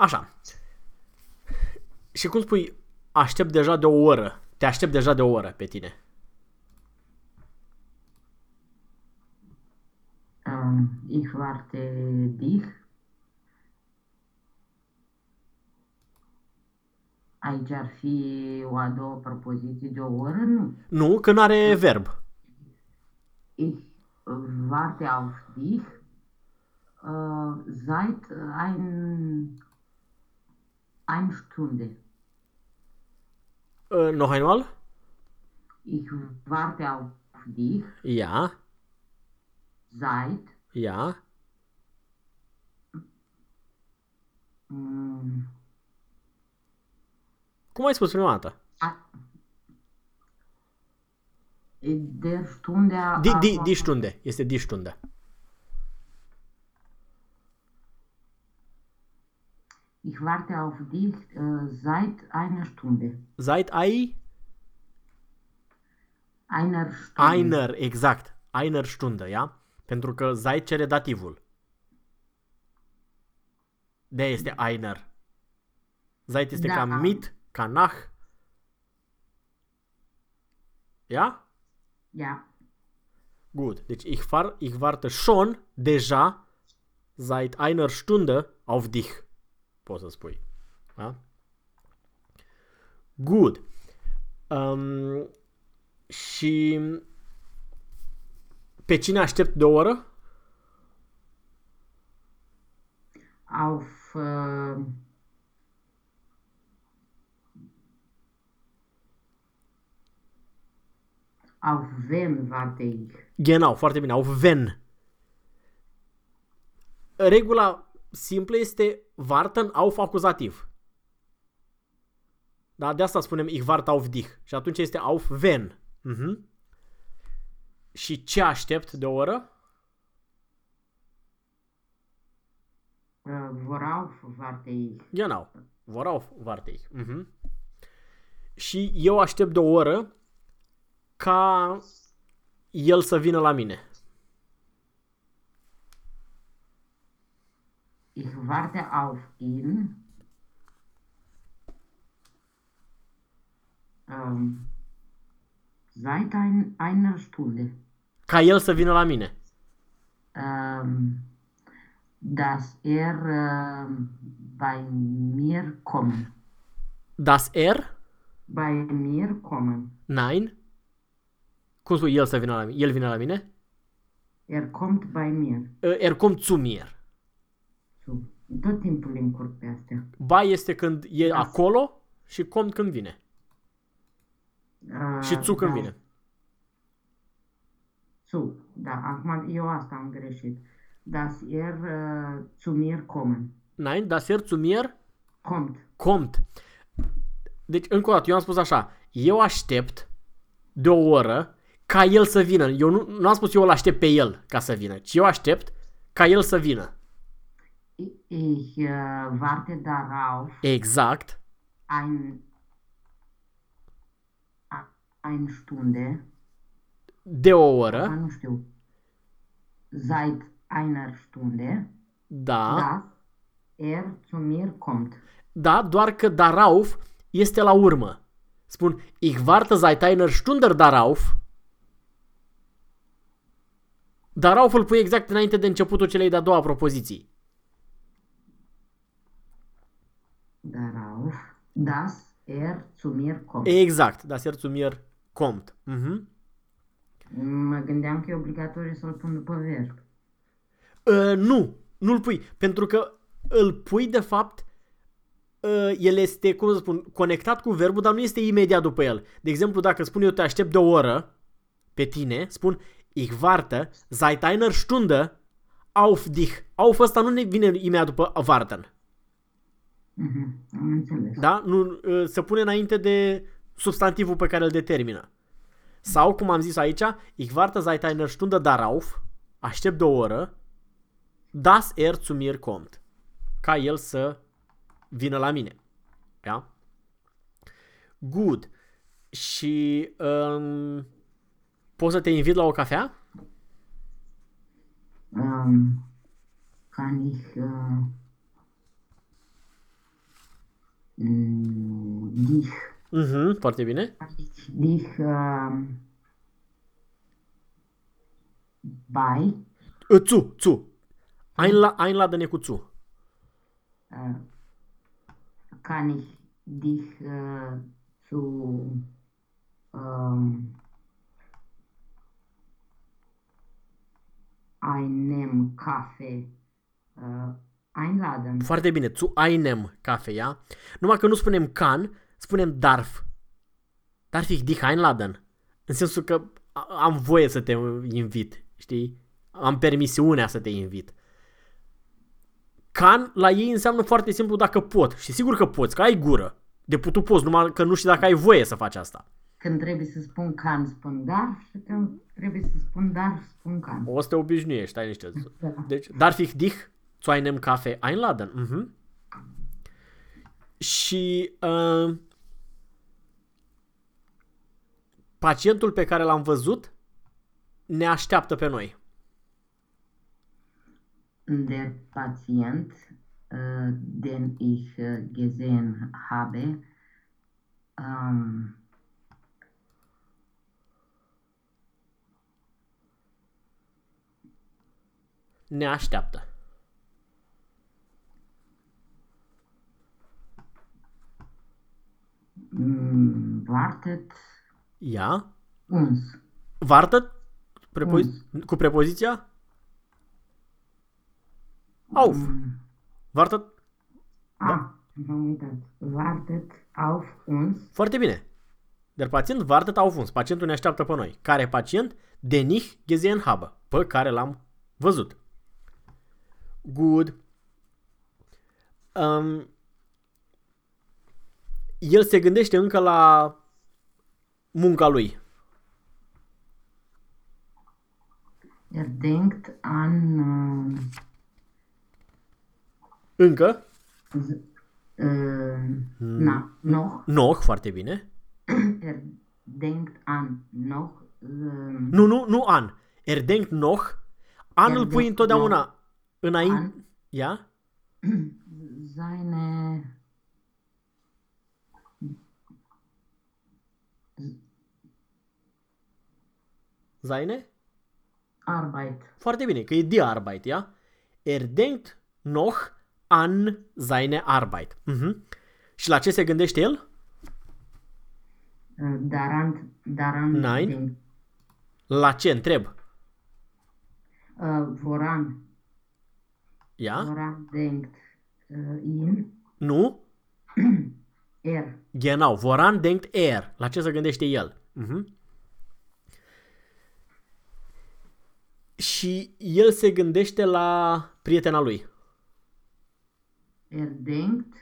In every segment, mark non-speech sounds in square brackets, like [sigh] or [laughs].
Așa. Și cum spui, aștept deja de o oră. Te aștept deja de o oră pe tine. Um, ich warte dich. Aici ar fi o a doua propoziție de o oră? Nu. Nu, că nu are verb. Ich warte auf dich uh, seit ein, ein Stunde. Uh, noch einmal? Ich warte auf dich Ja, seit ja. mm, Cum ai spus prima dată? a, der Stunde a, Di, di, a- di Stunde. Este di Stunde. Ich warte auf dich äh, seit einer Stunde. Seit ai? Einer Stunde. Einer, exact. Einer Stunde, ia? Pentru că seit cere dativul. de este einer. Seit este Da. ca mit, ca nach. Ja? Ja. Gut. Deci ich, fahr, ich warte schon deja seit einer Stunde auf dich. Poți să spui. Da? Good. Um, și pe cine aștept de o oră? Auf äh, auf wen warte ich? Genau, foarte bine. Auf wenn. Regula simplă este warten auf acuzativ. Da, de asta spunem ich warte auf dich. Și atunci este auf wenn. Mhm. Și ce aștept de o oră? Äh, worauf warte ich? Genau. Worauf warte ich? Mhm. Și eu aștept de o oră ca el să vină la mine. Ich warte auf ihn. Ähm, seit ein, einer Stunde. Ca el să vină la mine. Ähm, dass er ähm, bei mir kommt. Das er? Bei mir kommen. Nein. Cum spui el să vină la mine? El vine la mine? Er kommt bei mir. Uh, Er kommt zu mir. So. Tot timpul le încurc pe astea. Ba este când e Da. acolo și kommt când vine. Uh, Și zu când da, vine. Zu, da, acum eu asta am greșit. Das er uh, zu mir kommen. Nein, das er zu mir Kommt. kommt. Deci, încă o dată, eu am spus așa. Eu aștept de o oră ca el să vină. Eu nu, nu am spus eu îl aștept pe el ca să vină, ci eu aștept ca el să vină. Ich, ich uh, warte darauf, Exact. ein, a- ein Stunde, De o ah, oră. nu știu, seit einer Stunde, Da. dass er zu mir kommt. Da, doar că darauf este la urmă. Spun, ich warte seit einer Stunde darauf. Darauf îl pui exact înainte de începutul celei de-a doua propoziții. Darauf, dass er zu mir kommt. Exact, das er zu mir kommt. Mhm. Mă gândeam că e obligatoriu să-l pun după verb. Uh, nu, nu-l pui, pentru că îl pui de fapt uh, el este, cum să spun, conectat cu verbul, dar nu este imediat după el. De exemplu, dacă spun eu te aștept de o oră pe tine, spun ich warte seit einer Stunde auf dich. Auf ăsta nu ne vine imediat după warten. Mhm, am înțeles. Da? Nu, uh, se pune înainte de substantivul pe care îl determină. Sau, cum am zis aici, ich warte seit einer Stunde darauf, aștept de o oră, das er zu mir kommt. Ca el să vină la mine. Da? Good. Și um, poți să te invit la o cafea? Ähm, kann ich, äh, mm, dich, Mhm, foarte bine. dich uh, bei, Uh, Zu, zu. Einla, einladen e cu zu. uh, kann ich dich uh, zu um, einem Kaffee uh, einladen. Foarte bine. Zu einem Kaffee, Numai că nu spunem can, spunem darf. Darf ich dich einladen? În sensul că a- am voie să te invit, știi? Am permisiunea să te invit. Can la ei înseamnă foarte simplu dacă pot. Și sigur că poți, că ai gură. De tu poți, numai că nu știi dacă ai voie să faci asta. Când trebuie să spun can, spun dar și când trebuie să spun dar, spun can. O să te obișnuiești, ai niște... Da. Deci, darf ich dich zu einem Kaffee einladen? Mhm. Și uh, pacientul pe care l-am văzut ne așteaptă pe noi. Der Patient, äh, den ich äh, gesehen habe, ähm, Ne așteaptă. mm, wartet Ia. uns. Vartă prepo- cu prepoziția auf. Mm, Vartă ah, am uitat. Wartet auf uns. foarte bine. Der Patient wartet auf uns. Pacientul ne așteaptă pe noi. Care pacient? Den ich gesehen habe. Pe care l-am văzut. Good. Um, el se gândește încă la munca lui. Er denkt an äh, Încă. z- äh, na, noch. Noch, foarte bine. [clears throat] Er denkt an noch. Äh, Nu, nu, nu an. Er denkt noch. An Er îl pui denkt întotdeauna înainte. an. Ia? [clears throat] seine Seine? Arbeit. Foarte bine, că e die Arbeit, ia? Er denkt noch an seine Arbeit. Mhm. Și la ce se gândește el? Äh, Daran, daran Nein. denkt. La ce întreb? Äh, woran, Ia? woran denkt äh, ihn? Nu? Er. Genau. Voran denkt er. La ce se gândește el? Mhm. Și el se gândește la prietena lui. Er denkt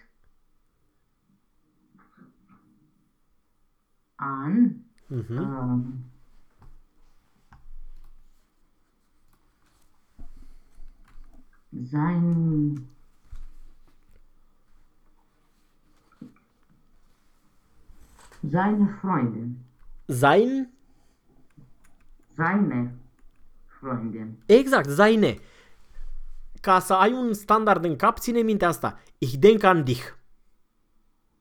an Mhm. ähm, sein seine Freundin. Sein? Seine Freundin. Exact, seine. Ca să ai un standard în cap, ține minte asta. Ich denk an dich.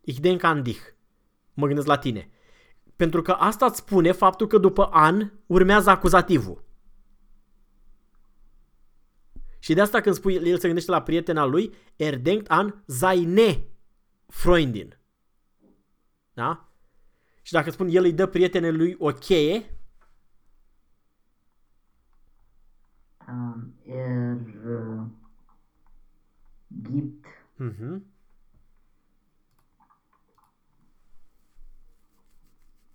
Ich denk an dich. Mă gândesc la tine. Pentru că asta îți spune faptul că după an urmează acuzativul. Și de asta când spui, el se gândește la prietena lui, er denkt an seine Freundin. Da? Și dacă spun el îi dă prietenei lui o cheie, Ähm, er äh, gibt mhm.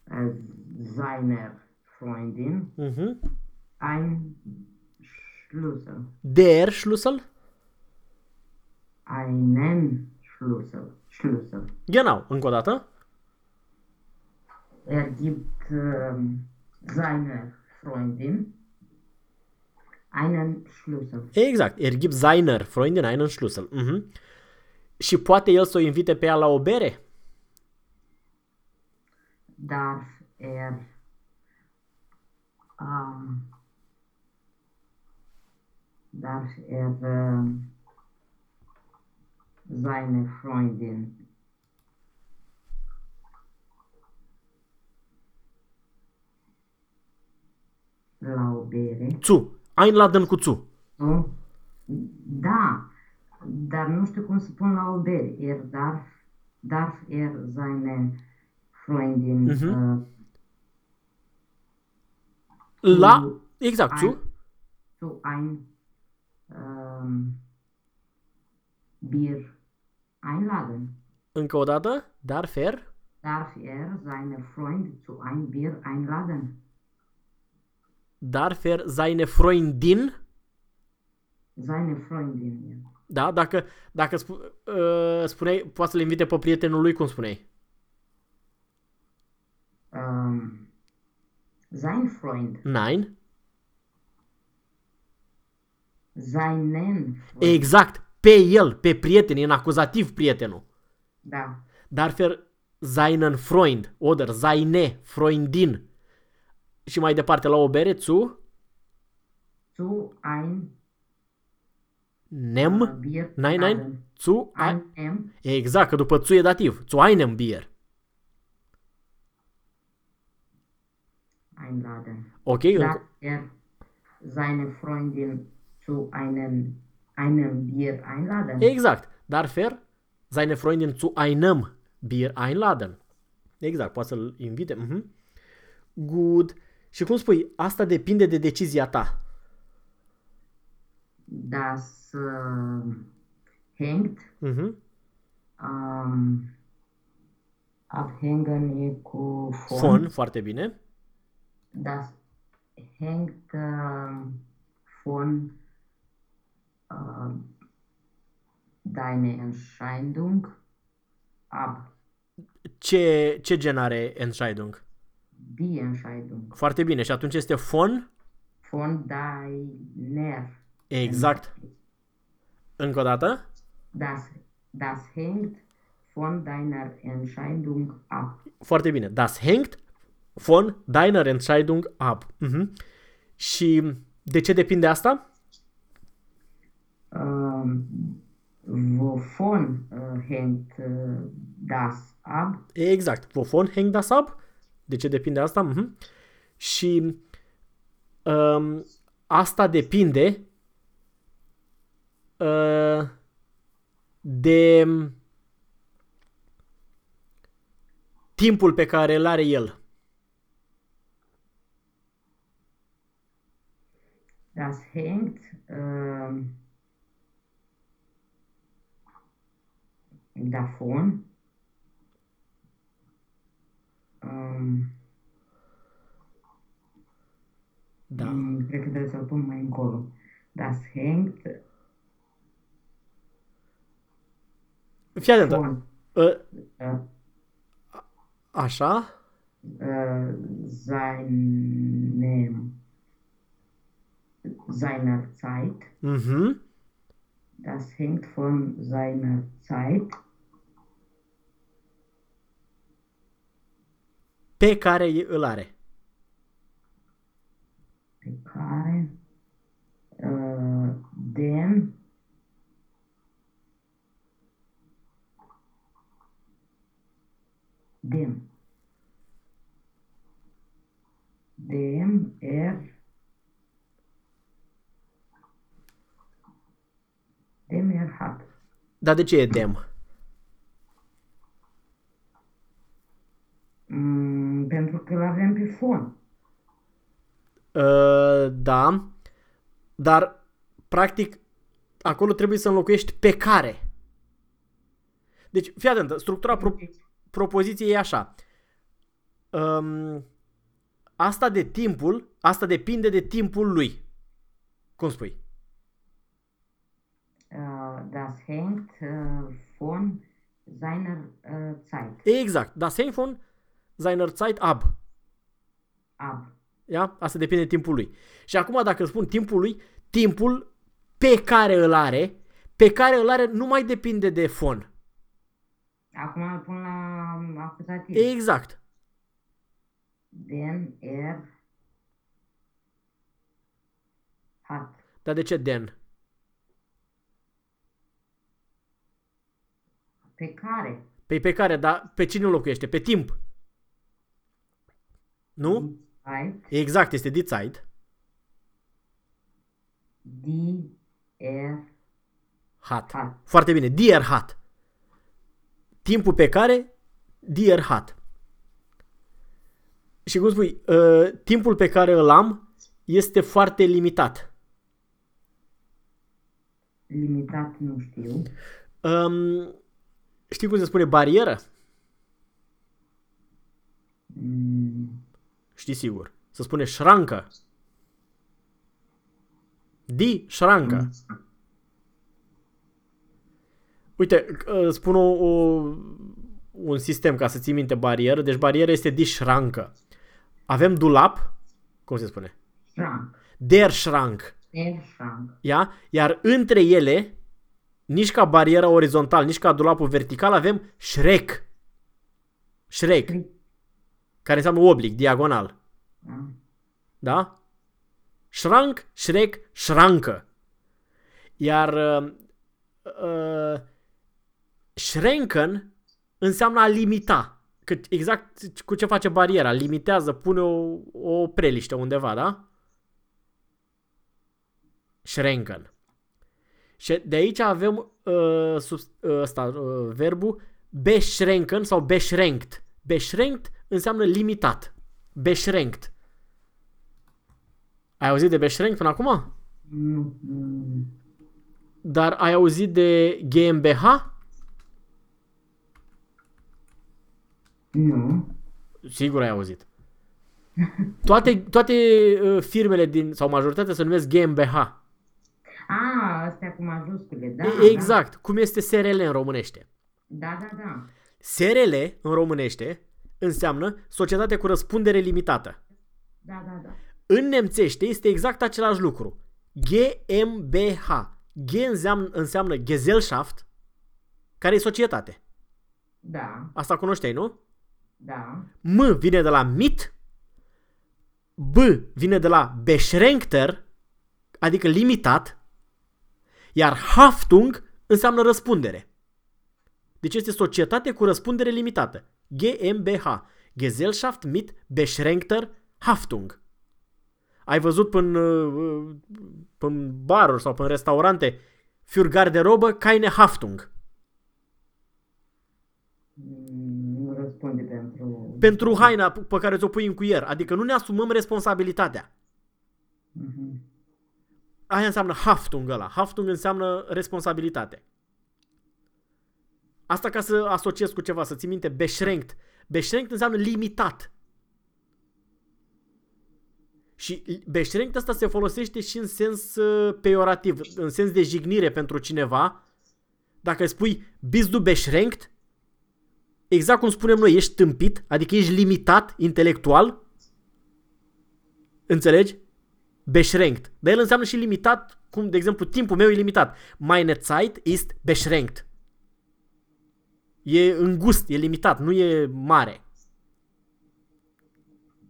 äh, seiner Freundin Mhm. ein Schlüssel. der Schlüssel, Einen Schlüssel. Schlüssel. genau, încă o dată, Er gibt ähm, seiner Freundin Einen Schlüssel. Exact. Er gibt seiner Freundin einen Schlüssel. Mhm. Și poate el să o invite pe ea la o bere? Darf er, er um, darf er uh, seine Freundin la o bere? Zu. Einladen cu zu. Nu? Da, dar nu știu cum să pun la o bere. Er darf, darf er seine Freundin Mhm. uh, La, Zu exact, zu. ein- zu ein um, Bier einladen. Încă o dată. Darf er. Darf er seine Freund zu ein Bier einladen? Darf er seine Freundin. Seine Freundin. ja. Da, dacă, dacă spu, uh, spuneai, poate să-l invite pe prietenul lui, cum spuneai? Um, sein Freund. Nein. Seinen Freund. Exact. Pe el, pe prieten, e în acuzativ prietenul. Da. Darf er seinen Freund, oder seine Freundin. Și mai departe la o bere, zu, Zu ein nem, uh, Bier nein, nein, laden. zu, ein, Einem exact, că după zu e dativ, zu einem Bier. einladen. Ok? Încă- Darf er seine Freundin zu einem, einem Bier einladen? Exact. Darf er seine Freundin zu einem Bier einladen. Exact, poate să-l invite. Mhm. Good. Și cum spui, asta depinde de decizia ta. Das uh, hängt Mhm. um, abhängen e cu von. Fon, foarte bine. Das hängt uh, von uh, deine Entscheidung ab. Ce, ce gen are Entscheidung? Die Entscheidung Foarte bine. Și atunci este fon? von deiner. Exact. Încă o dată? Das, das hängt von deiner Entscheidung ab. Foarte bine. Das hängt von deiner Entscheidung ab. Mhm. Și de ce depinde asta? Ähm, wovon äh, hängt äh, das ab? Exact. Wovon hängt das ab? De ce depinde asta? Mhm. Și um, asta depinde uh, de timpul pe care îl are el. Das hängt ähm, davon, ähm, Da. mm, cred că trebuie să-l pun mai încolo. Das hängt Fii atentă. von Uh, äh, așa. äh, seinem, seiner Zeit. Mhm. Das hängt von seiner Zeit, Pe care îl are. pe care uh, dem dem dem er dem er hat Dar de ce e dem? Mm, pentru că îl avem pe fon. Uh, da. Dar, practic, acolo trebuie să înlocuiești pe care. Deci, fii atent, structura pro- propoziției e așa. Um, asta de timpul, asta depinde de timpul lui. Cum spui? Uh, das hängt uh, von seiner uh, Zeit Exact. Das hängt von seiner Zeit ab. ab. Ia? Asta depinde de timpul lui. Și acum dacă spun timpul lui, timpul pe care îl are, pe care îl are nu mai depinde de fon. Acum îl pun la acuzativ. Exact. Den er hat. Dar de ce den? Pe care? Pe pe care, dar pe cine îl locuiește? Pe timp. Nu? Zeit Exact, este die Zeit. Die er Hat. hat. Foarte bine. Dear hat. Timpul pe care dear hat. Și cum spui, uh, timpul pe care îl am este foarte limitat. Limitat nu știu. Um, știi cum se spune barieră? Mm, Știi sigur. Se spune șrancă. Di șrancă. Uite, uh, spun o, o, un sistem ca să ții minte barieră. Deci barieră este di șrancă. Avem dulap, cum se spune? Schrank. Der șrank. Der Schrank. Ia? Iar între ele, nici ca bariera orizontal, nici ca dulapul vertical, avem șrec. Șrec, care înseamnă oblic, diagonal. Da? Da? Șrank, șrec, șrancă. Iar uh, uh, șrenken înseamnă a limita. Că exact cu ce face bariera. Limitează, pune o, o preliște undeva, da? Schrenken. Și de aici avem uh, sub, uh, ăsta, uh, verbul beschränken sau beschränkt. Beschränkt înseamnă limitat. Beschränkt. Ai auzit de beschränkt până acum? Nu, nu, Dar ai auzit de GmbH? nu. Sigur ai auzit. [laughs] Toate, toate uh, firmele din, sau majoritatea se numesc GmbH. A, astea cu majuscule, da. E- exact. Cum este SRL în românește. Da, da, da. da. SRL în românește înseamnă Societate cu răspundere limitată. Da, da, da. În nemțește este exact același lucru. GmbH. G înseamnă, înseamnă Gesellschaft, care e societate. Da, Asta cunoșteai, nu? da. M vine de la mit, B vine de la beschränkter, adică limitat, iar Haftung înseamnă răspundere. Deci este societate cu răspundere limitată. GmbH. Gesellschaft mit beschränkter Haftung. Ai văzut până, până baruri sau până restaurante für garderobă keine Haftung. Mm, Nu răspunde pentru... Pentru haina pe care ți-o pui în cuier. Adică nu ne asumăm responsabilitatea. Mhm. Aia înseamnă Haftung ăla. Haftung înseamnă responsabilitate. Asta ca să asociez cu ceva, să ții minte, beschränkt. Beschränkt înseamnă limitat. Și beschränkt asta se folosește și în sens uh, peiorativ, în sens de jignire pentru cineva. Dacă îi spui bist du beschränkt, exact cum spunem noi, ești tâmpit, adică ești limitat intelectual. Înțelegi? Beschränkt. Dar el înseamnă și limitat, cum de exemplu timpul meu e limitat. Meine Zeit ist beschränkt. E îngust, e limitat, nu e mare.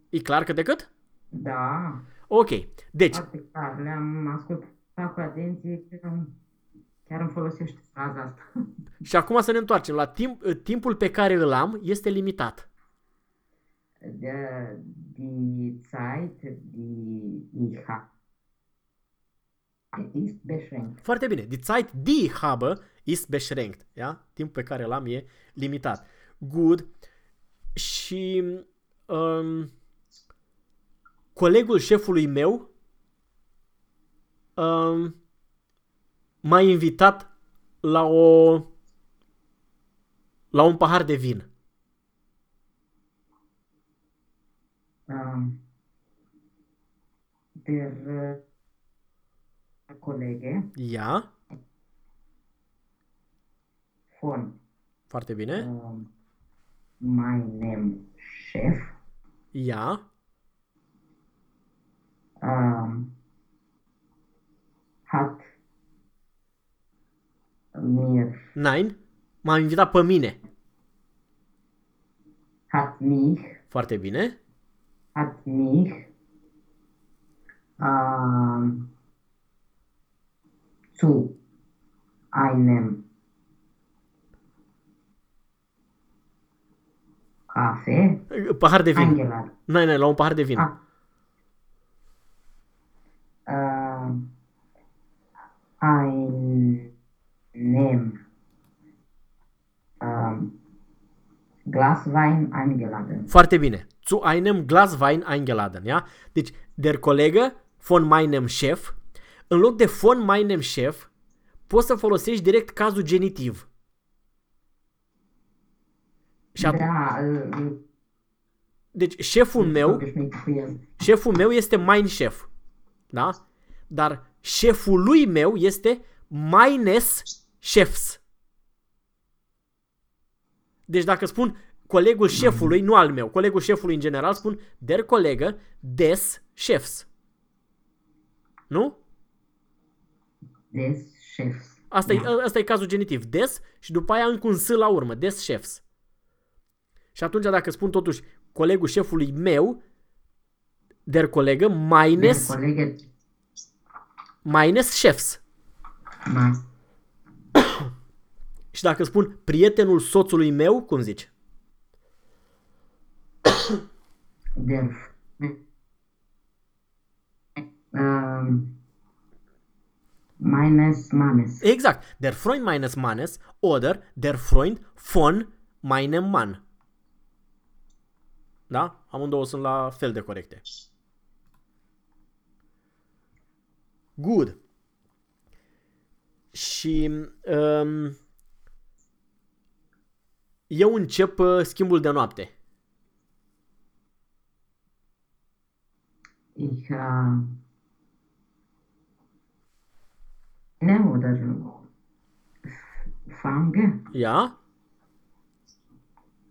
E clar că decât? Da, Ok. Deci, foarte clar. Le-am ascultat cu atenție. Chiar, chiar îmi folosește fraza asta. [laughs] și acum să ne întoarcem la timp, timpul pe care îl am este limitat. De, die Zeit, die ich habe, ist beschränkt. Foarte bine. Die Zeit, die ich habe, ist beschränkt. Ja? Timpul pe care îl am e limitat. Good. Și um, colegul șefului meu um, m-a invitat la o la un pahar de vin. Um, der uh, Kollege Ia. Von Foarte bine. um, meinem Chef Ia. um, hat mir Nein. M-a invitat pe mine. hat mich Foarte bine. hat mich ähm, zu einem Kaffee Pahar de vin. eingeladen. Nein, nein, la un pahar de vin. Ah. Ähm, nehm ähm, Glas Wein eingeladen. Foarte bine. Zu einem Glas Wein eingeladen, ja? Deci, der Kollege von meinem Chef, în loc de von meinem Chef, poți să folosești direct cazul genitiv. Și at- Da, äh, deci, șeful meu, obișnuit cu el. șeful meu este mein Chef. Da? Dar șeful lui meu este meines Chefs. Deci dacă spun colegul șefului, nu al meu, colegul șefului în general, spun der Kollege des Chefs. Nu? Des Chefs. Asta, e, asta e cazul genitiv. Des și după aia încă un S la urmă. Des chefs. Și atunci dacă spun totuși colegul șefului meu, der Kollege Der meines, Kollege meines chefs. Ma, [coughs] Și dacă spun prietenul soțului meu, cum zici? [coughs] der ähm, meines Mannes. Exact. Der Freund meines Mannes oder der Freund von meinem Mann. Da? Amândouă sunt la fel de corecte. Good. Și um, eu încep uh, schimbul de noapte. Ich äh, ne, oder f- fange Ja?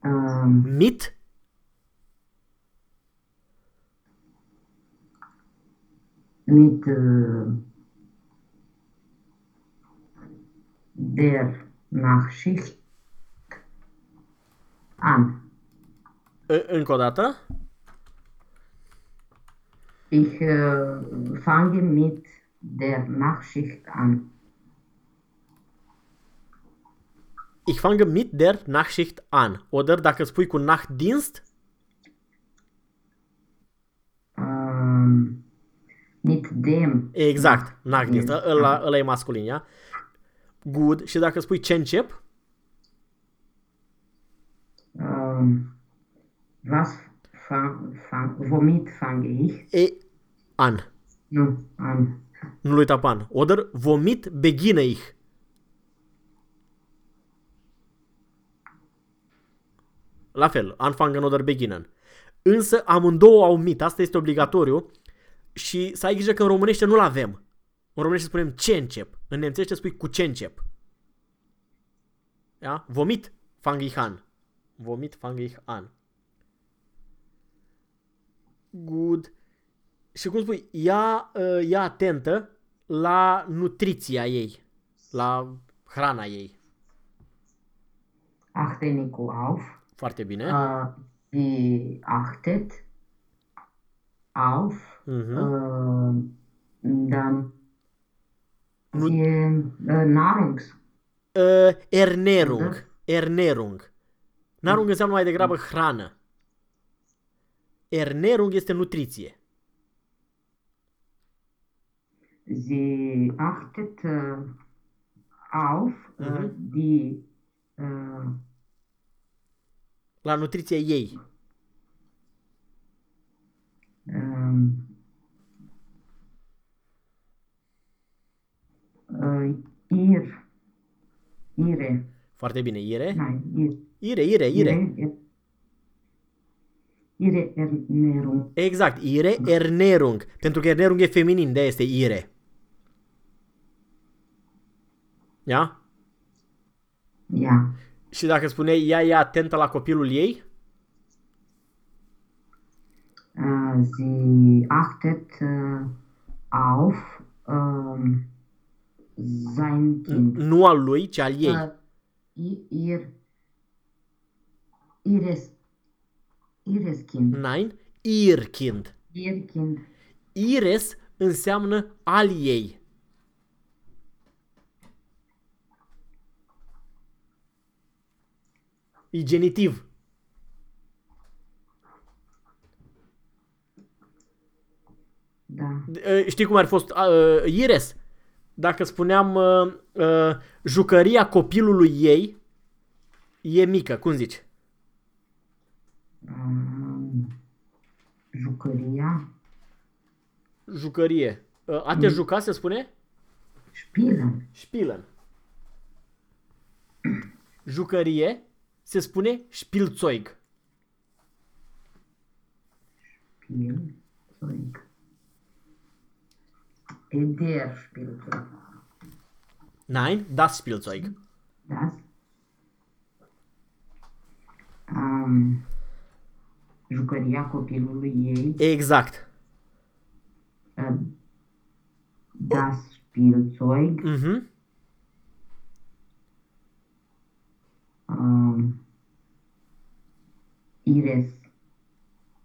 ähm, Mit mit äh, der Nachschicht an. Încă o dată. Ich äh, fange mit der Nachschicht an. Ich fange mit der Nachtschicht an. Oder dacă spui cu Nachtdienst, Ähm, mit dem. exact, Nachtdienst, Nachtdienst, ăla, da. ăla e masculin, ia? Good. Și dacă spui ce încep, Ähm, was fang, fang, womit fange ich? e an. Nu, an. Nu-l uita pe an. Oder womit beginne ich. La fel, anfangen oder beginnen. Însă amândouă au mit, asta este obligatoriu și să ai grijă că în românește nu-l avem. În românește spunem ce încep. În nemțește spui cu ce încep. Ja? Vomit fang ich an. Vomit fang ich an. Good. Și cum spui, ea, uh, ea atentă la nutriția ei, la hrana ei. Achte Nico auf. Foarte bine. Äh, sie achtet auf. Mhm. Äh, dann Nu- die äh, Nahrungs. Uh, ernährung. Da. Ernährung. Narung înseamnă mai degrabă hrană. Ernährung este nutriție. Sie achtet äh, auf äh, Mhm. die äh, La nutriția ei. Ähm, äh, ihr, ihre, Foarte bine. Ire? nein, ihr, Ire, ire, ire. ihre, ihre Ernährung. Exact. Ire, Ernährung. Pentru că Ernährung e feminin, de este ire. Ja? Ja, Și dacă spuneai ea e atentă la copilul ei, äh, sie achtet äh, auf ähm, sein Kind. nu al lui, ci al ei. Äh, i- ihr, ihres, ihres Kind. Nein, ihr Kind. Ihr Kind. Ires înseamnă al ei. E genitiv. Da. Uh, Știi cum ar fi fost uh, Ires? dacă spuneam uh, uh, jucăria copilului ei e mică, cum zici? Um, jucăria, Jucărie. Uh, a te juca se spune? spielen, Spielen. Jucărie se spune Spielzeug. Spielzeug. E der Spielzeug. Nein, das Spielzeug. Das? Um, jucăria copilului ei, Exact. uh, das Spielzeug, Mhm. um, ihres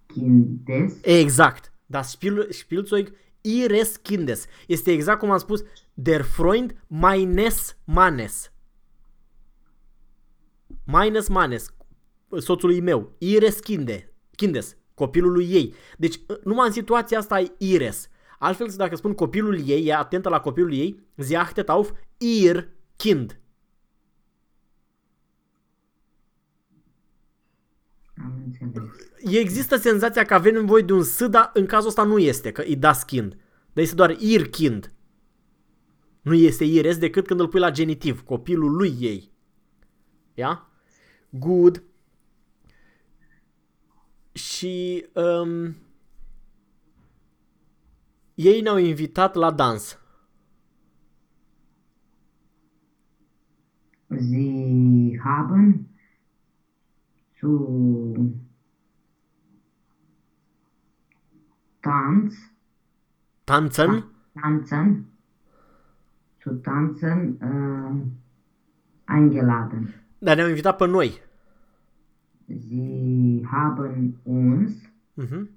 Kindes, Exact. Das Spiel, Spielzeug ihres Kindes. Este exact cum am spus, der Freund meines Mannes. Meines Mannes, soțului meu. Ihres Kinde, Kindes, copilului ei. Deci, numai în situația asta e Ires. Altfel, dacă spun copilul ei, e atentă la copilul ei, sie achtet auf ihr Kind. am înțeles. Există senzația că avem nevoie de un S, dar în cazul ăsta nu este, că e das Kind. Dar este doar ihr Kind. Nu este ires decât când îl pui la genitiv, copilul lui ei. Ia? Good. Și um, ei ne-au invitat la dans. Sie haben zu Tanz, Tanzen. tanzen, zu tanzen äh, eingeladen. Dar ne-au invitat pe noi. Sie haben uns Mhm.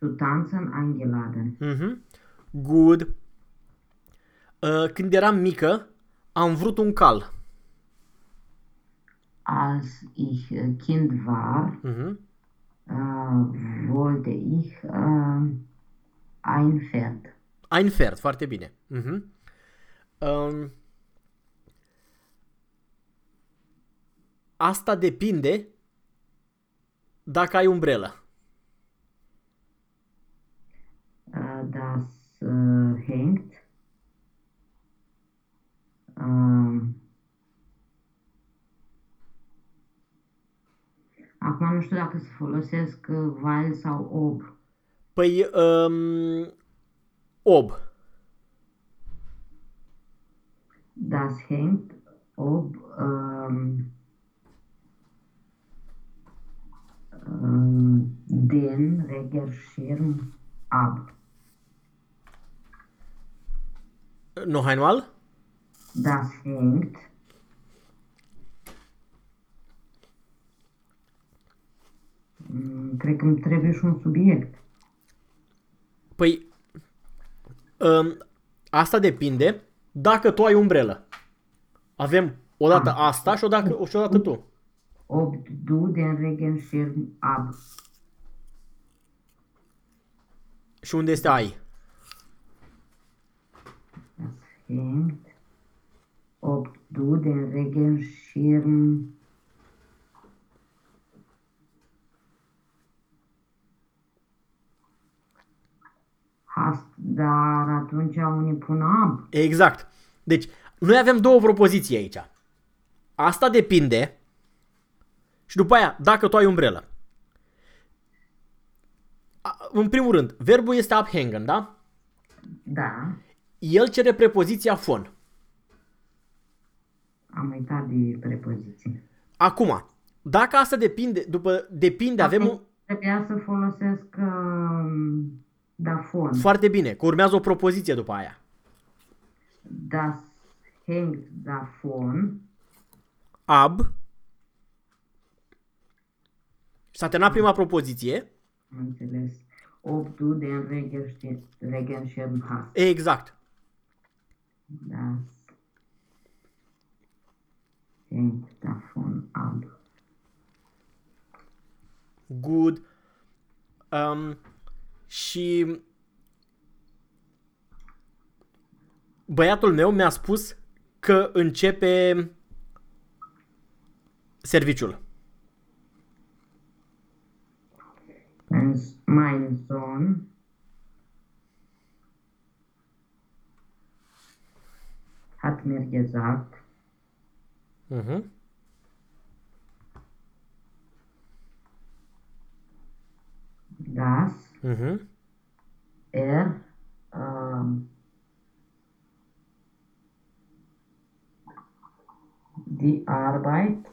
zu tanzen eingeladen. Mhm. Good. Uh, când eram mică, am vrut un cal. Als ich äh, Kind war, Mhm. Äh, wollte ich äh, ein Pferd. Ein Pferd, foarte bine. Mhm. Um, asta depinde dacă ai umbrelă. Äh, das äh, hängt ähm, Acum nu știu dacă să folosesc uh, weil sau ob. Păi, um, ob. Das hängt ob ähm, ähm, den Regenschirm ab. Noch einmal? Das hängt Cred că îmi trebuie și un subiect. Păi, um, asta depinde dacă tu ai umbrelă. Avem odată asta și odată, și odată tu. Ob du den Regenschirm ab. Și unde este ai? Das hängt. Ob du den Regenschirm dar atunci unii pun ab. Exact. Deci, noi avem două propoziții aici. Asta depinde și după aia, dacă tu ai umbrelă. A- În primul rând, verbul este abhängen, da? Da, El cere prepoziția von. am uitat de prepoziție. Acum, dacă asta depinde, după depinde, avem un... Trebuia să folosesc uh, dafon. Foarte bine, că urmează o propoziție după aia. Das hängt davon. Ab. Și s-a terminat prima propoziție. Am înțeles. Ob du den Regenschirm, Regenschirm hast. Exact. Das hängt davon ab. Good. Um, și băiatul meu mi-a spus că începe serviciul. Mein Sohn hat mir gesagt, Mhm. dass Mhm. er ähm, die Arbeit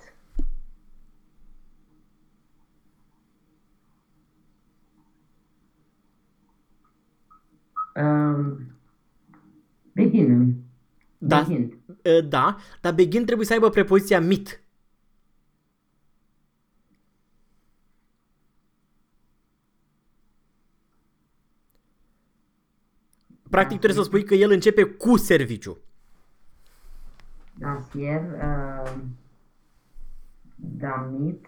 ähm, beginnen. Da, Beginnt. uh, da, dar begin trebuie să aibă prepoziția mit. Practic trebuie să spui că el începe cu serviciu. dass er äh, damit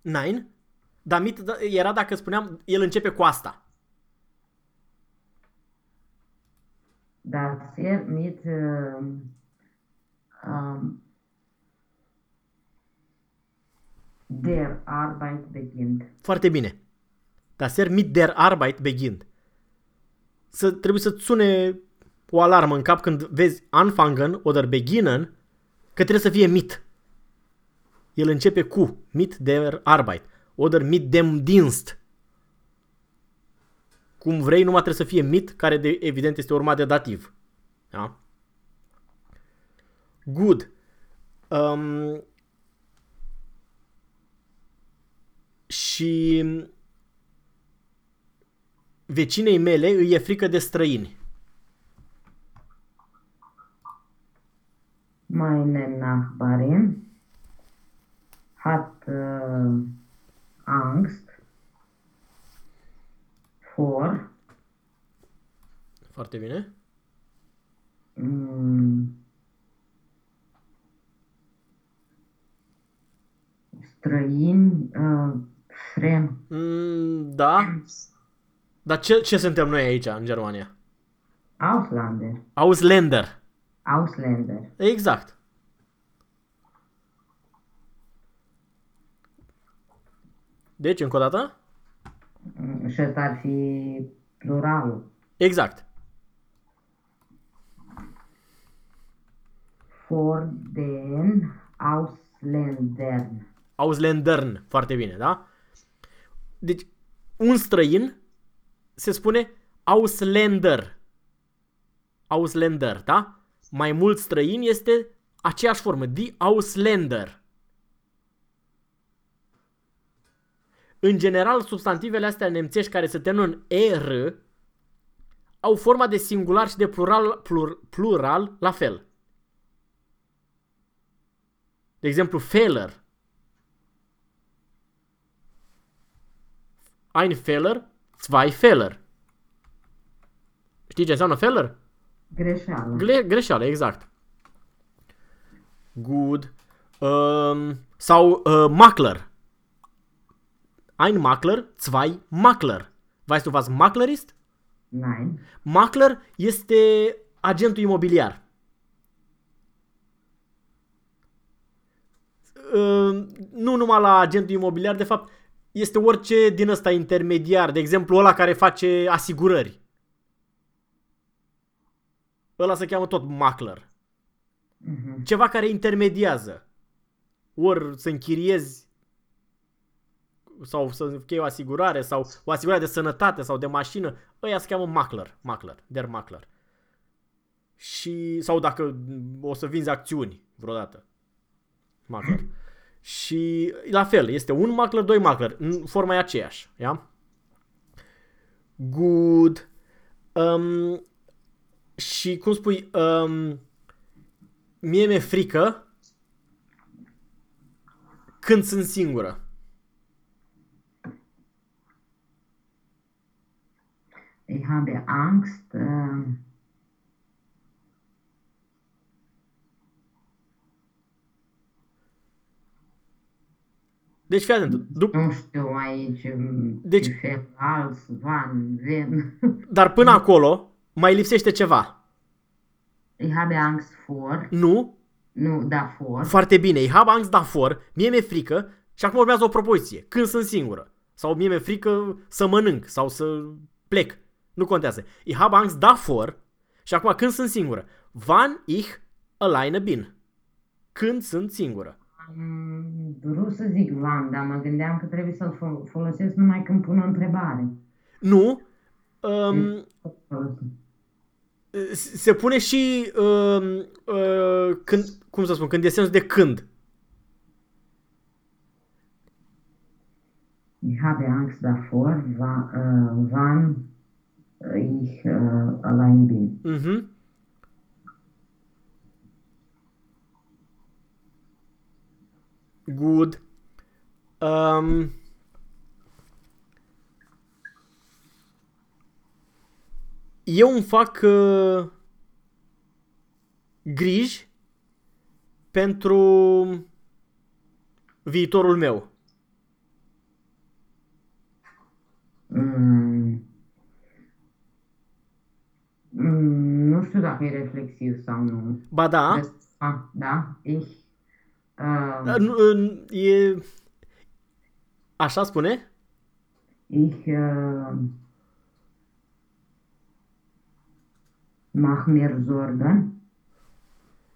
Nein? Dar mit da- era dacă spuneam el începe cu asta. dass er mit ähm, ähm, der Arbeit beginnt. Foarte bine. Das er mit der Arbeit beginnt. Să, trebuie să-ți sune o alarmă în cap când vezi anfangen oder beginnen că trebuie să fie mit. El începe cu mit der Arbeit oder mit dem Dienst. Cum vrei, numai trebuie să fie mit, care de, evident este urmat de dativ. Da? Good. Um, și vecinei mele îi e frică de străini. Meine Nachbarin hat äh, Angst vor Foarte bine. mm, străini uh, frem, Mm, da. Dar ce, ce suntem noi aici, în Germania? Auslander, Ausländer. Ausländer. Exact. Deci, încă o dată? Mm, Și ăsta ar fi pluralul. Exact. For den Ausländern. Ausländern. Foarte bine, da? Deci, un străin se spune Ausländer. Ausländer, da? Mai mult străin este aceeași formă, die Ausländer. În general, substantivele astea nemțești care se termină în er au forma de singular și de plural, plur, plural la fel. De exemplu, Feller. Ein Feller, zwei Feller. Știi ce înseamnă Feller? Greșeală. Gle- greșeală, exact. Good. Um, sau uh, Makler. Ein Makler, zwei Makler. Weißt du was Makler ist? Nein. Makler este agentul imobiliar. Uh, nu numai la agentul imobiliar, de fapt, este orice din ăsta intermediar, de exemplu ăla care face asigurări. Ăla se cheamă tot makler. Mhm. Ceva care intermediază. Ori să închiriezi sau să închei o asigurare sau o asigurare de sănătate sau de mașină, ăia se cheamă makler, makler, der makler. Și, sau dacă o să vinzi acțiuni vreodată. Makler. Și la fel, este un makler, doi makler. În Forma e aceeași. Ia? Good. Um, și cum spui, um, mie mi-e frică când sunt singură. Ich habe Angst. Äh, Deci fii atent. Dup- nu știu aici. Deci- Deci... Als, van, ven. [laughs] dar până acolo mai lipsește ceva. Ich habe Angst vor. Nu, Nu, davor. foarte bine. Ich habe Angst davor, mie mi-e frică și acum urmează o propoziție. Când sunt singură. Sau mie mi-e frică să mănânc sau să plec. Nu contează. Ich habe Angst davor și acum când sunt singură. Wann ich alleine bin. Când sunt singură. Am vrut să zic van, dar mă gândeam că trebuie să-l fol- folosesc numai când pun o întrebare. Nu, um, se pune și um, uh, când, cum să spun, când e sens de când. Ich habe Angst davor, wa- äh, wann ich äh, allein bin. Mhm. Good. Um, eu îmi fac uh, griji pentru viitorul meu. Mm. Mm, nu știu dacă e reflexiv sau nu. Ba da, Ah, da, ich. Äh, nu, uh, e... Așa spune? ich äh, mach mir Sorgen.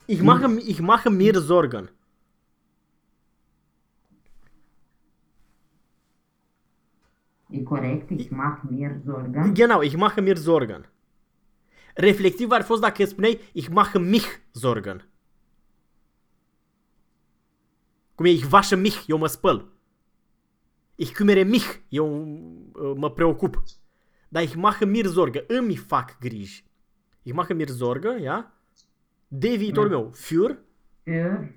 Ich mache, ich mache mir Sorgen. E corect? Ich mach mir Sorgen. Genau, ich mache mir Sorgen. Reflectiv ar fi fost dacă spuneai ich mache mich Sorgen. Cum e ich wasche mich, eu mă spăl. Ich kümmere mich, eu uh, mă preocup. Dar ich mache mir Sorgen, îmi fac griji. Ich mache mir Sorgen, ja? De viitorul meu. Für, Für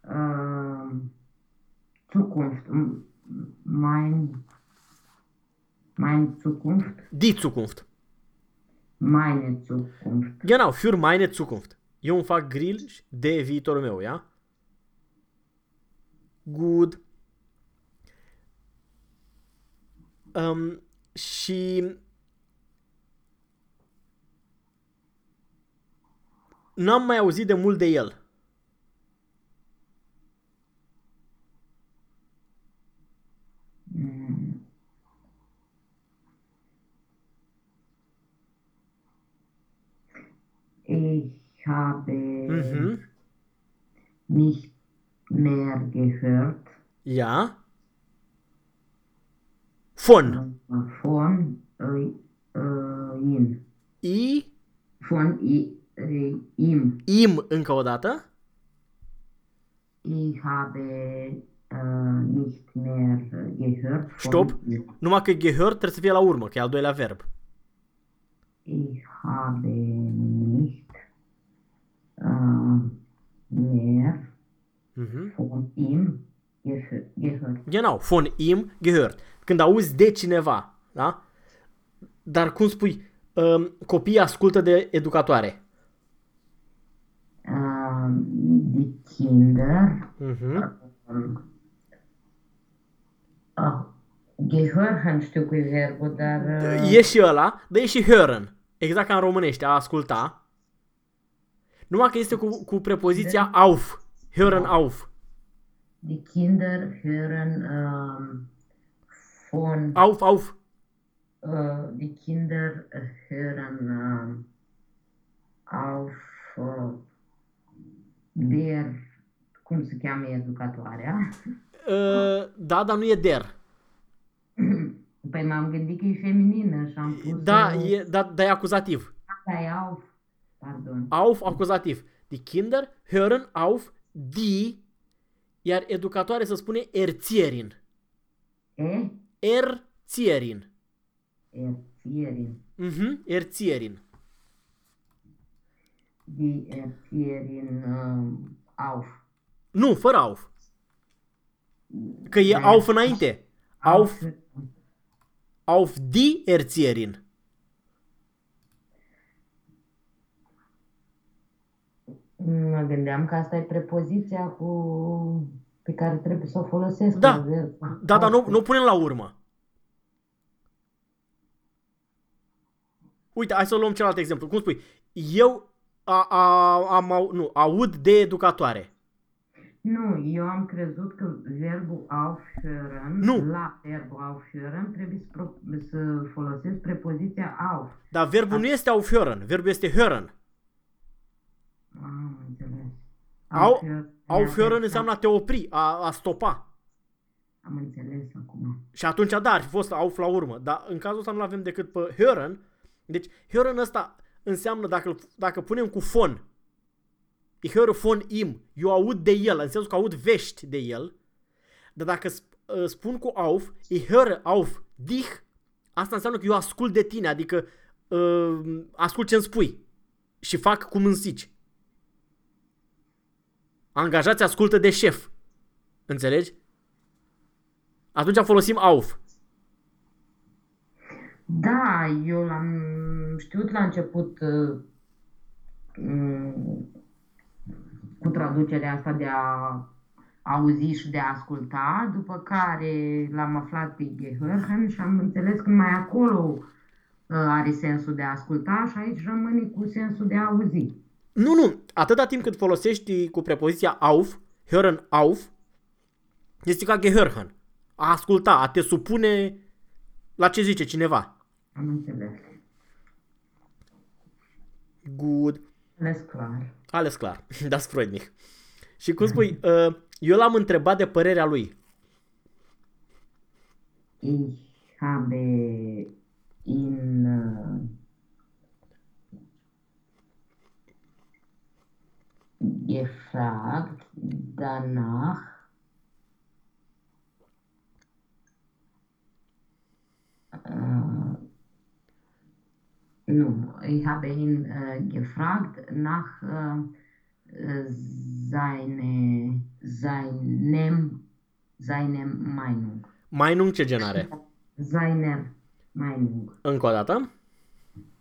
äh, Zukunft. M- Mein, mein Zukunft. die Zukunft. Meine Zukunft. Genau, für meine Zukunft. Eu îmi fac griji de viitorul meu, ja? Good. Um, și n-am mai auzit de mult de el. Mm. Ich habe Mhm. nicht mehr gehört Ja? Von. äh, von äh, äh, ihm. I, Von i, äh, ihm. im încă o dată. Ich habe äh, nicht mehr gehört von Stop. ihm. Numai că gehört trebuie să fie la urmă, că e al doilea verb. Ich habe nicht äh, mehr Mhm. von ihm gehö- gehört. Genau, von ihm gehört. Când auzi de cineva, da? Dar cum spui, um, copiii ascultă de educatoare. Ähm, die Kinder Mhm. ähm, ah, gehören știu cu verbul, dar uh, E și ăla, dar e și hören. Exact ca în românește, a asculta. Numai că este cu, cu prepoziția auf. Hören auf. die Kinder hören ähm, von Auf, auf. äh, die Kinder hören ähm, auf äh, der cum se cheamă educatoarea? Uh, da, dar nu e der. [clears throat] Păi m-am gândit că e feminină și am pus Da, uh, e, da, da, e acuzativ. asta e auf. Pardon. Auf, acuzativ. Die Kinder hören auf die, iar educatoare se spune erzierin. E? Erzierin. Erzieherin. Mhm, erzierin. Die Erzieherin ähm, auf. Nu, fără auf. Că e Da. auf înainte. Auf, Auf. auf die Mă gândeam că asta e prepoziția cu... pe care trebuie să o folosesc. Da. la verb. Da, dar nu, nu punem la urmă. Uite, hai să luăm celălalt exemplu. Cum spui? Eu A, a, am, au, nu, aud de educatoare. Nu, eu am crezut că verbul aufhören, Nu. la verbul aufhören, trebuie să, pro, să folosesc prepoziția auf. Dar verbul nu este aufhören, verbul este hören. Am înțeles. Au, Aufhören- aufhören înseamnă a te opri, a, a stopa. Am înțeles acum. Și atunci, da, ar fi fost auf la urmă. Dar în cazul ăsta nu avem decât pe hören. Deci, hören ăsta înseamnă, dacă, dacă punem cu fon, ich höre von ihm, eu aud de el, în sensul că aud vești de el. Dar dacă sp- uh, spun cu auf, ich höre auf dich, asta înseamnă că eu ascult de tine, adică uh, ascult ce îmi spui și fac cum îmi zici. Angajați ascultă de șef. Înțelegi? Atunci folosim auf. Da, eu l-am știut la început uh, mm, cu traducerea asta de a auzi și de a asculta, după care l-am aflat pe Gehörhen și am înțeles că mai acolo uh, are sensul de a asculta și aici rămâne cu sensul de a auzi. Nu, nu. Atâta timp cât folosești cu prepoziția auf, hören auf, este ca gehörhen. A asculta, a te supune la ce zice cineva. Am înțeles. Good. Ales clar. Ales clar. [laughs] Das freut mich. Și cum spui, [laughs] uh, eu l-am întrebat de părerea lui. Ich habe ihn gefragt danach, äh, nu, ich habe ihn äh, gefragt nach äh, äh, seine, seinem, seinem Meinung. Meinung ce gen are? Seiner Meinung. Încă o dată.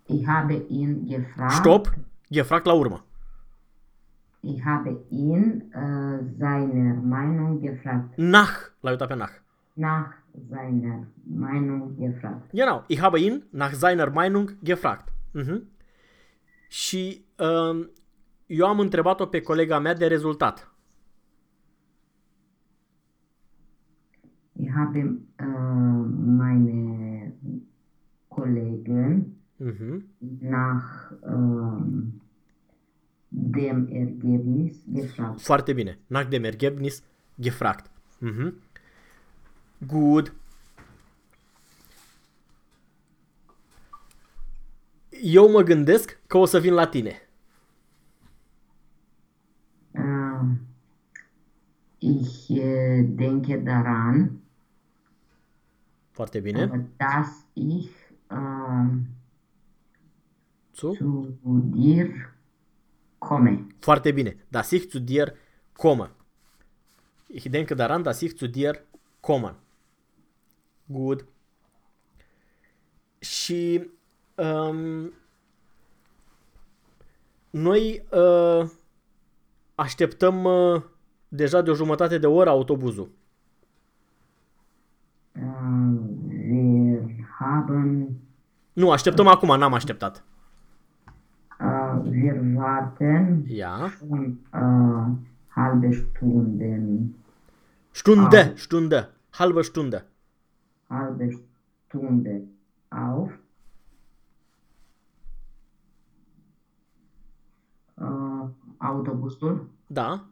Ich habe ihn gefragt. Stop. Gefragt la urmă. Ich habe ihn äh, seiner Meinung gefragt. Nach. L-ai uitat pe nach. Nach seiner Meinung gefragt. Genau. Ich habe ihn nach seiner Meinung gefragt. Mhm. Și um, eu am întrebat-o pe colega mea de rezultat. Ich habe äh, meine Kollegen Mhm. nach ähm, dem Ergebnis gefragt. Foarte bine. Nach dem Ergebnis gefragt. Mhm. Good. Eu mă gândesc că o să vin la tine. Ähm, ich äh, denke daran, Foarte bine. äh, dass ich ähm, Zu? zu dir komme. Foarte bine. Das ich zu dir komme. Ich denke daran, dass ich zu dir komme. Good. Și um, noi uh, așteptăm uh, deja de o jumătate de oră autobuzul. Äh, wir haben, Nu, așteptăm acum, n-am așteptat. Äh, wir warten Ia. schon äh, halbe Stunden, Stunde, Au. stunde, halbă stunde. halbe Stunde auf. Äh, Autobusul, Da.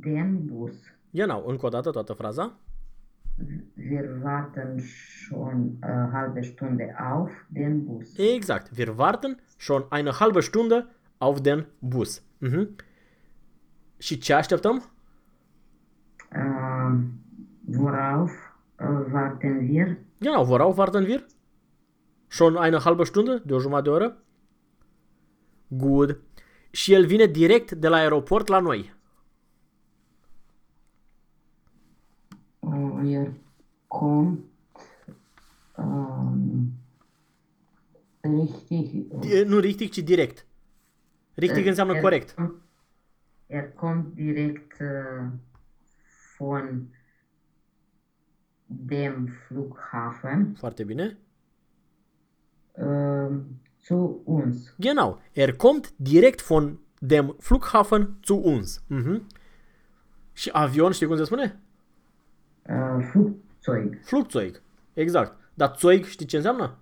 den Bus. Genau, încă o dată toată fraza. Wir warten schon äh, halbe Stunde auf den Bus. Exact. Wir warten schon eine halbe Stunde auf den Bus. Mhm. Și ce așteptăm? Äh, worauf äh, warten wir? Genau, worauf warten wir? Schon eine halbe Stunde? De o jumătate de oră? Good. Și el vine direct de la aeroport la noi. Äh, er kommt ähm, richtig. E, Nu richtig, ci direct. Richtig înseamnă er, corect. Er kommt direkt äh, von dem Flughafen Foarte bine. ähm, zu uns. Genau. Er kommt direkt von dem Flughafen zu uns. Mhm. Și avion, știi cum se spune? Uh, Flugzeug. Flugzeug. Exact. Dar Zeug știi ce înseamnă?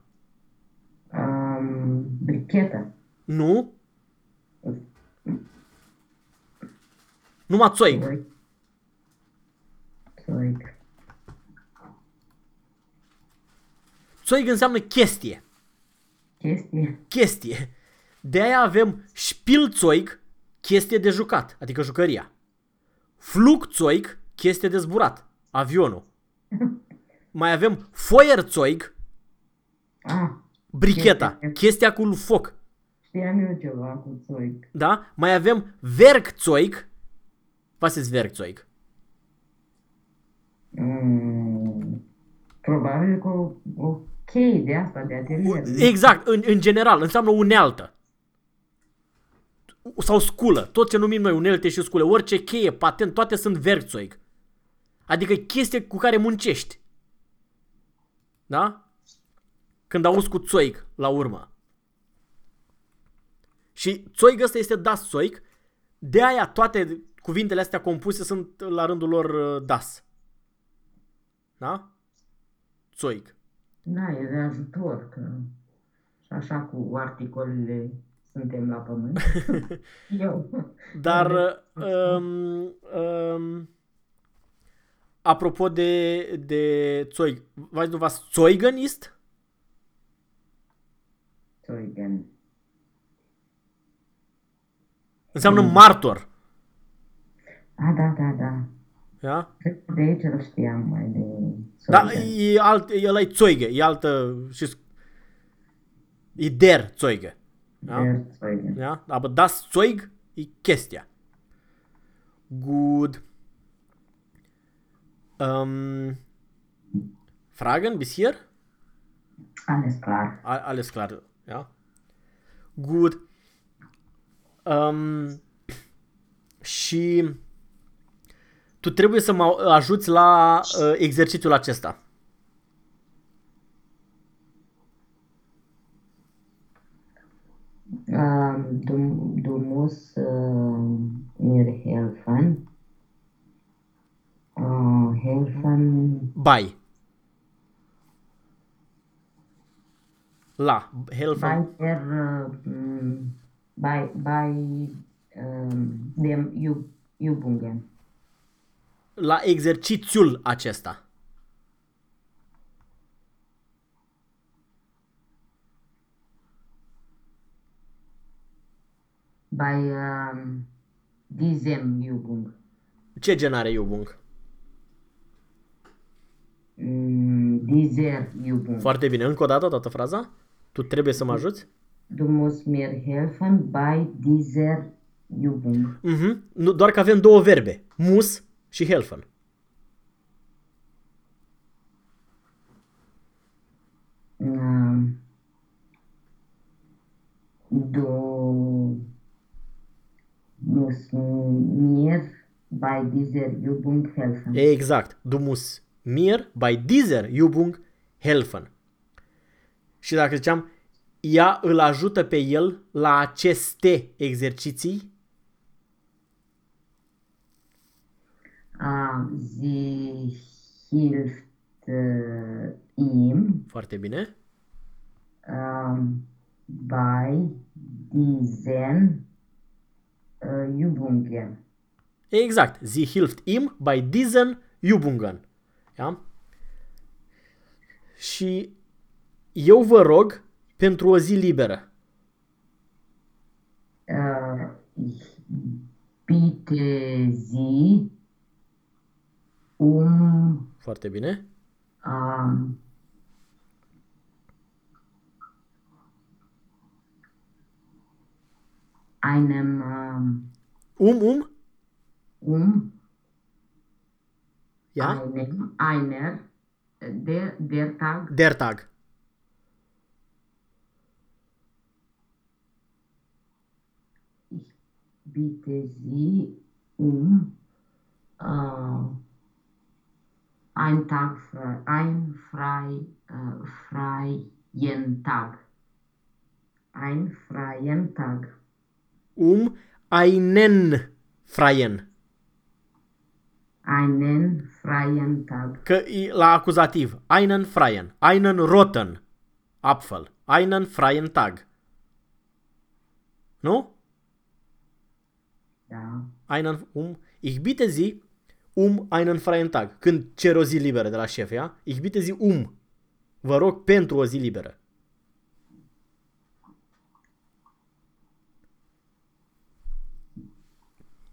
Um, brichetă. Nu. Numai Zeug. Zeug. Zeug. Zeug înseamnă chestie. Chestie. Chestie. De aia avem Spielzeug, chestie de jucat, adică jucăria. Flugzeug, chestie de zburat, avionul. Mai avem Feuerzeug, Ah, bricheta, Chestie. chestia cu foc. știam eu ceva cu Zeug. Da? Mai avem Werkzeug, was ist Werkzeug? Mm, probabil cu o, o cheie de asta, de atelier. Exact, în, în general, înseamnă unealtă. Sau sculă, tot ce numim noi unelte și scule, orice cheie, patent, toate sunt Werkzeug. Adică chestie cu care muncești. Da? Când auzi cu Zeug la urmă. Și Zeug ăsta este Das Zeug, de aia toate cuvintele astea compuse sunt la rândul lor uh, Das. Da? Zeug. Da, e de ajutor, că și așa cu articolele suntem la pământ. [laughs] eu. Dar, um, um, apropo de, de Zeug, weißt du was Zeugen ist? Zeugen. Înseamnă martor. A, da, da, da. Da? Cred că de aici îl știam mai de Da, Zeugen. e alt, el e Zeuge, e altă, și e der Zeuge. Da? Der Zeugen. Ja, aber das Zeug e chestia. Gut. Ähm, Fragen bis hier? Alles klar. A- Alles klar, ja. Gut. Um, și tu trebuie să mă ajuți la uh, exercițiul acesta. Ähm, du, du musst ähm, mir helfen. Äh, helfen By. La. Helfen. bei der, äh, m, bei, bei ähm, dem Üb Übungen. La exercițiul acesta. Bei ähm, diesem Übung. Ce gen are Iubung? Mm, dieser Übung. Foarte bine. Încă o dată, toată fraza? Tu trebuie să mă ajuți? Du musst mir helfen bei dieser Übung. Mhm. Nu, doar că avem două verbe. Mus și helfen. Ähm, du musst mir bei dieser Übung helfen. Exact. Du musst mir bei dieser Übung helfen. Și dacă ziceam, ea îl ajută pe el la aceste exerciții, Ah, sie hilft äh, ihm foarte bine, ähm, bei diesen äh, Übungen. exact, sie hilft ihm bei diesen Übungen. Ja? Și eu vă rog pentru o zi liberă. Äh, ich bitte Sie um Foarte bine. ähm, einem ähm, Um, um, um ja, einem einer äh, der der Tag der Tag. ich bitte Sie um äh, ein Tag frei, ein frei äh, freien Tag ein freien Tag. Um einen freien. Einen freien Tag. Că e la acuzativ. Einen freien. Einen roten. Apfel. Einen freien Tag. Nu? Da. Einen, um, ich bitte Sie um einen freien Tag. Când cer o zi liberă de la șef, ia? Ich bitte Sie um. Vă rog pentru o zi liberă.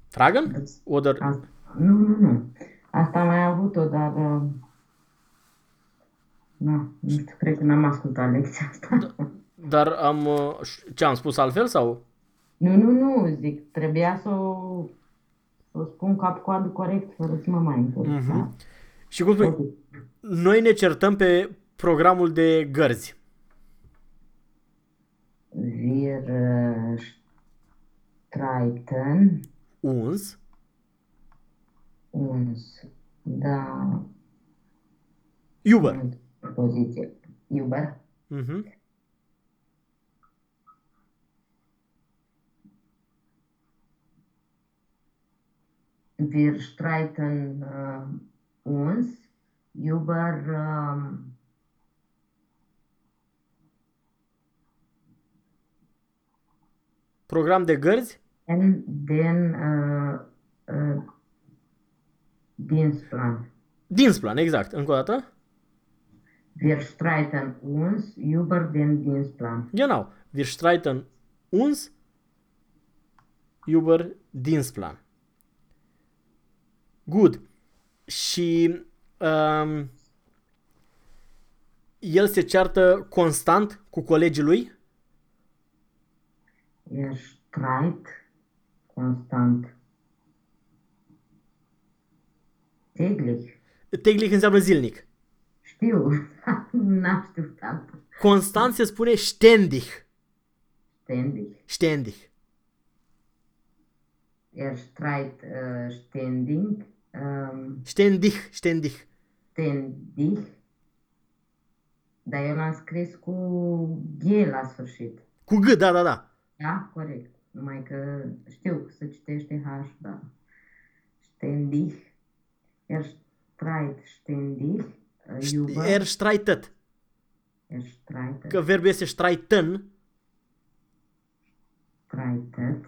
Fragen? Oder Asta, nu, nu, nu. Asta am mai avut-o, dar... uh, Na, nu știu, cred că n-am ascultat lecția asta. [laughs] Dar am... uh, Ce am spus altfel sau? Nu, nu, nu, zic, trebuia să o, să o spun cap-coadă corect, fără să mă mai întorc. Mhm. Și cum spui, noi ne certăm pe programul de gărzi. Wir uh, streiten Uns. Uns. Da, Uber. poziție. Iuber. Mhm. Wir streiten äh, uns über ähm, Program de gărzi. den, den äh, äh, Dienstplan. Dinsplan, exact. Încă o dată. Wir streiten uns über den Dienstplan. Genau. Wir streiten uns über Dienstplan. Good. Și um, el se ceartă constant cu colegii lui. Er streit konstant. Täglich. Täglich înseamnă zilnic. Știu, [laughs] n-am știut altă. Constant se spune ständig. Ständig. Ständig. Er streit äh, ständig. Ähm, Ständig, ständig. ständig. Dar eu l-am scris cu G la sfârșit. Cu G, da, da, da. Da? Corect. Numai că știu că se citește H, da. Ständig. Er streit ständig. äh, Über. Er streitet. Er streitet. Că verbul este streiten, Streitet.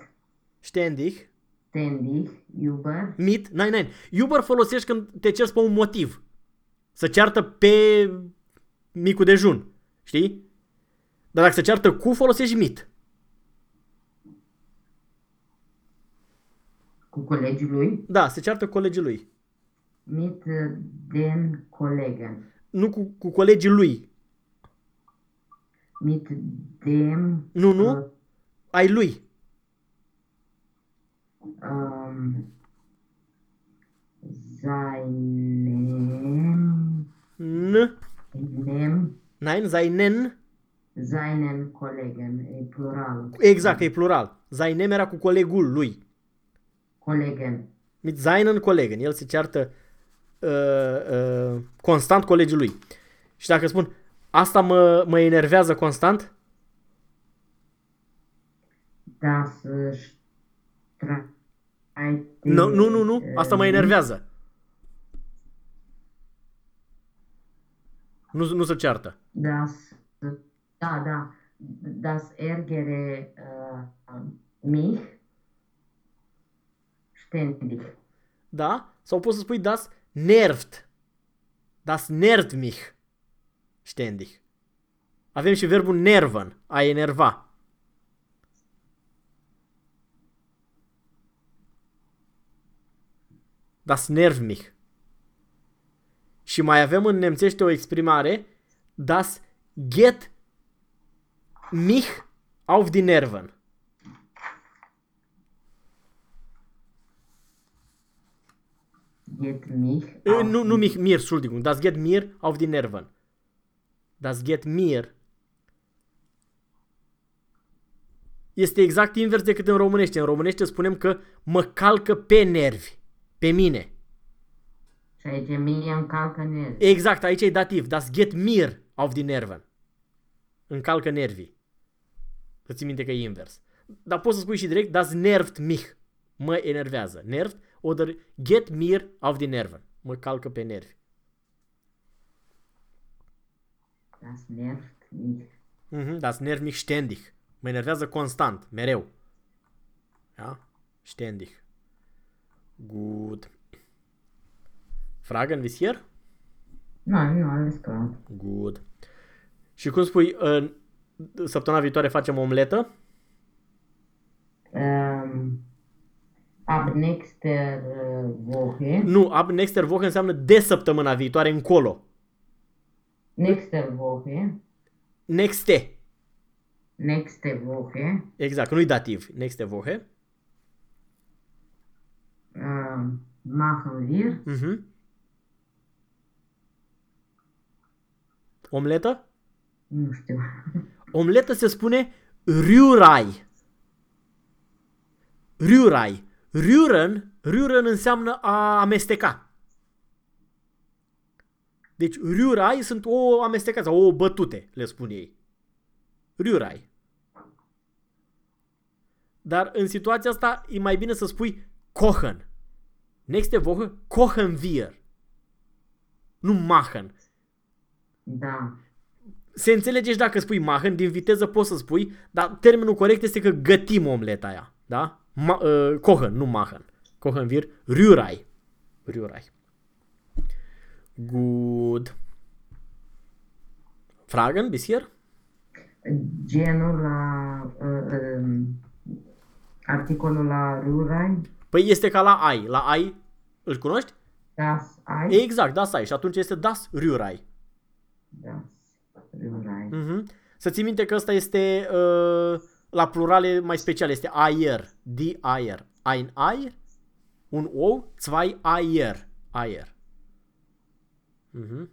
ständig, Ständig. Über. mit, nein, nein. Uber folosești când te ceri pe un motiv. Să ceartă pe micul dejun, știi? Dar dacă se ceartă cu, folosești mit. Cu colegii lui. Da, se ceartă cu colegii lui. Mit äh, den Kollegen. Nu cu, cu colegii lui. Mit dem. Nu, nu. äh, Ai lui. ähm, seinem, N, nem, nein, seinen. seinen Kollegen, e plural. Exact, că e plural. Seinem era cu colegul lui. Kollegen. Mit seinen Kollegen. El se ceartă uh, uh, constant colegii lui. Și dacă spun, asta mă, mă enervează constant, Das äh, streite. nu, nu, nu, nu, asta mă äh, enervează. Nu, nu se ceartă. Das, da, da, das ärgere äh, mich ständig. Da? Sau poți să spui das nervt. Das nervt mich. Ständig. Avem și verbul nerven, a enerva. Das nervt mich. Și mai avem în nemțește o exprimare das geht mich auf die Nerven. Geht mich. Äh, auf nu, nu mich, mir, Entschuldigung. Das geht mir auf die Nerven. Das geht mir. Este exact invers decât în românește. În românește spunem că mă calcă pe nervi. Pe mine. Și aici mie îmi calcă nervi. Exact, aici e dativ. Das geht mir auf die Nerven. Încalcă nervii. Să ții minte că e invers. Dar poți să spui și direct, das nervt mich. Mă enervează. Nervt, oder get mir auf die Nerven. Mă calcă pe nervi. Das nervt mich. Mhm, das nervt mich ständig. Mă enervează constant, mereu. Ja? Ständig. Gut. Fragen bis hier? Nein, nu, alles klar. Good. Și cum spui, în săptămâna viitoare facem omletă? Ab nächster äh, Woche, Nu, ab nexter Woche înseamnă de săptămâna viitoare încolo. nächster Woche, Nexte. nächste Woche, Exact, nu-i dativ. Nexte Woche. äh, machen wir Mhm. Omletă? nu știu, [laughs] Omletă se spune riurai. Riurai. Riuren, riuren înseamnă a amesteca. Deci riurai sunt o amestecat sau o bătute, le spun ei. Riurai. Dar în situația asta e mai bine să spui kochen. Nächste Woche kochen wir. Nu machen. da, Se înțelege și dacă spui machen, din viteză poți să spui, dar termenul corect este că gătim omleta aia. Da? Ma, uh, kochen, nu machen. Kochen wir rührei. Rührei. Good. Fragen bis hier? genul la, äh, ähm, articolul la Rurai, Păi este ca la ai. La ai îl cunoști? das Ei, Exact, das ai. Și atunci este das rührei. das Rurai, Mhm. Să ții minte că ăsta este uh, la plurale mai special, este aer, die aer. Ein Ei, un ou, zwei Eier, aer. Mhm.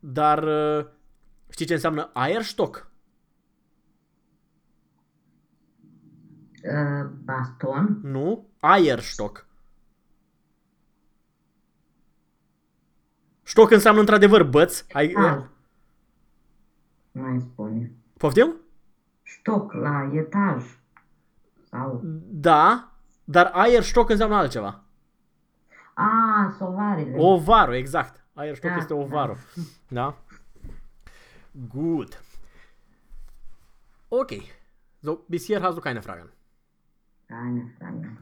Dar uh, știi ce înseamnă Eierstock? äh, baston, Nu? Eierstock. Stock înseamnă într-adevăr băț. Ai, etaj, mai spune, poftim? stoc la etaj, sau, Da, dar Eierstock înseamnă altceva. a, sovarele, Ovarul, exact. Eierstock Da, este ovarul. [laughs] Da? Gut. Okay. So, bis hier hast du keine Fragen. keine Frage.